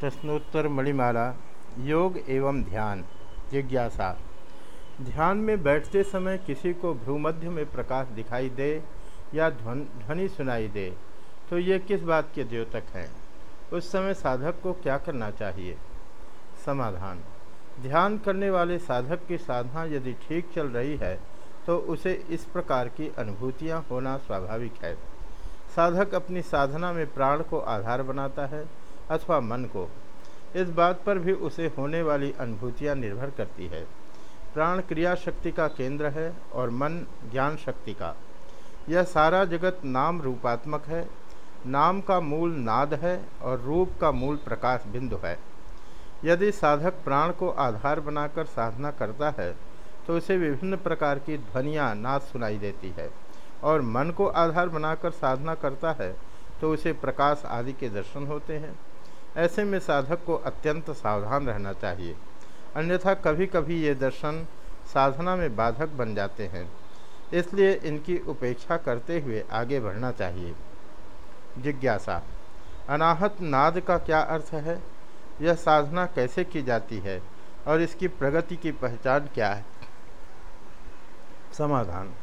प्रश्नोत्तर मणिमाला, योग एवं ध्यान, जिज्ञासा। ध्यान में बैठते समय किसी को भ्रूमध्य में प्रकाश दिखाई दे या ध्वन सुनाई दे तो ये किस बात के द्योतक हैं? उस समय साधक को क्या करना चाहिए? समाधान। ध्यान करने वाले साधक की साधना यदि ठीक चल रही है तो उसे इस प्रकार की अनुभूतियाँ होना स्वाभाविक है। साधक अपनी साधना में प्राण को आधार बनाता है अथवा मन को, इस बात पर भी उसे होने वाली अनुभूतियाँ निर्भर करती है। प्राण क्रिया शक्ति का केंद्र है और मन ज्ञान शक्ति का। यह सारा जगत नाम रूपात्मक है। नाम का मूल नाद है और रूप का मूल प्रकाश बिंदु है। यदि साधक प्राण को आधार बनाकर साधना करता है तो उसे विभिन्न प्रकार की ध्वनियाँ, नाद सुनाई देती है। और मन को आधार बनाकर साधना करता है तो उसे प्रकाश आदि के दर्शन होते हैं। ऐसे में साधक को अत्यंत सावधान रहना चाहिए। अन्यथा कभी कभी ये दर्शन साधना में बाधक बन जाते हैं। इसलिए इनकी उपेक्षा करते हुए आगे बढ़ना चाहिए। जिज्ञासा। अनाहत नाद का क्या अर्थ है? यह साधना कैसे की जाती है? और इसकी प्रगति की पहचान क्या है? समाधान।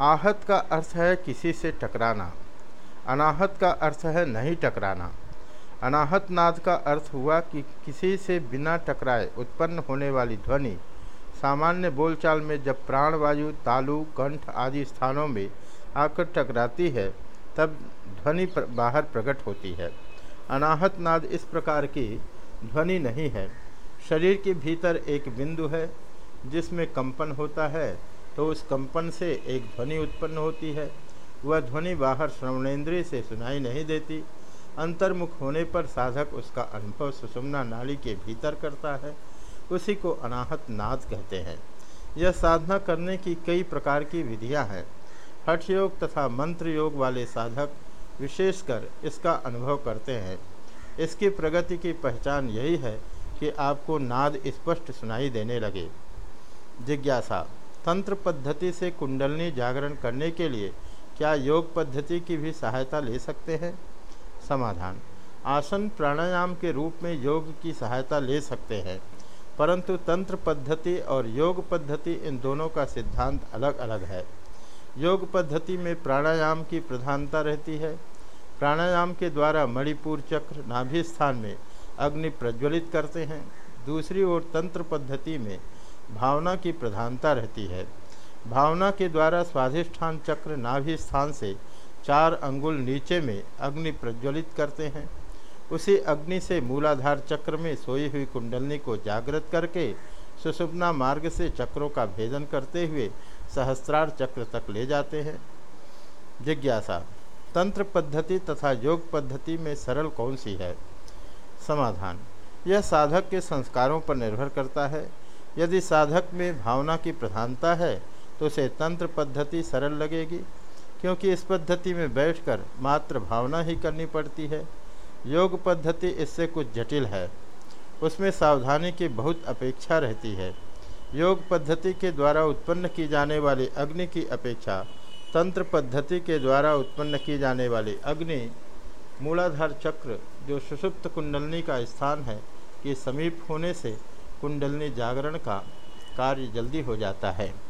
आहत का अर्थ है किसी से टकराना। अनाहत का अर्थ है नहीं टकराना। अनाहत नाद का अर्थ हुआ कि किसी से बिना टकराए उत्पन्न होने वाली ध्वनि सामान्य बोलचाल में जब प्राणवायु तालु कंठ आदि स्थानों में आकर टकराती है तब ध्वनि प्र, बाहर प्रकट होती है। अनाहत नाद इस प्रकार की ध्वनि नहीं है। शरीर के भीतर एक बिंदु है जिसमें कंपन होता है तो उस कंपन से एक ध्वनि उत्पन्न होती है। वह ध्वनि बाहर श्रवणेन्द्रिय से सुनाई नहीं देती। अंतर्मुख होने पर साधक उसका अनुभव सुषुम्ना नाली के भीतर करता है। उसी को अनाहत नाद कहते हैं। यह साधना करने की कई प्रकार की विधियाँ हैं। हठ योग तथा मंत्र योग वाले साधक विशेषकर इसका अनुभव करते हैं। इसकी प्रगति की पहचान यही है कि आपको नाद स्पष्ट सुनाई देने लगे। जिज्ञासा, तंत्र पद्धति से कुंडलनी जागरण करने के लिए क्या योग पद्धति की भी सहायता ले सकते हैं? समाधान। आसन प्राणायाम के रूप में योग की सहायता ले सकते हैं, परंतु तंत्र पद्धति और योग पद्धति इन दोनों का सिद्धांत अलग अलग है। योग पद्धति में प्राणायाम की प्रधानता रहती है। प्राणायाम के द्वारा मणिपुर चक्र नाभि स्थान में अग्नि प्रज्वलित करते हैं। दूसरी ओर तंत्र पद्धति में भावना की प्रधानता रहती है। भावना के द्वारा स्वाधिष्ठान चक्र नाभि स्थान से चार अंगुल नीचे में अग्नि प्रज्वलित करते हैं। उसी अग्नि से मूलाधार चक्र में सोई हुई कुंडलनी को जागृत करके सुषुप्ना मार्ग से चक्रों का भेदन करते हुए सहस्त्रार चक्र तक ले जाते हैं। जिज्ञासा, तंत्र पद्धति तथा योग पद्धति में सरल कौन सी है? समाधान, यह साधक के संस्कारों पर निर्भर करता है। यदि साधक में भावना की प्रधानता है तो उसे तंत्र पद्धति सरल लगेगी। क्योंकि इस पद्धति में बैठकर मात्र भावना ही करनी पड़ती है। योग पद्धति इससे कुछ जटिल है। उसमें सावधानी की बहुत अपेक्षा रहती है। योग पद्धति के द्वारा उत्पन्न की जाने वाली अग्नि की अपेक्षा, तंत्र पद्धति के द्वारा उत्पन्न की जाने वाली अग्नि, मूलाधार चक्र, जो सुषुप्त कुंडलनी का स्थान है, के समीप होने से कुंडलनी जागरण का कार्य जल्दी हो जाता है।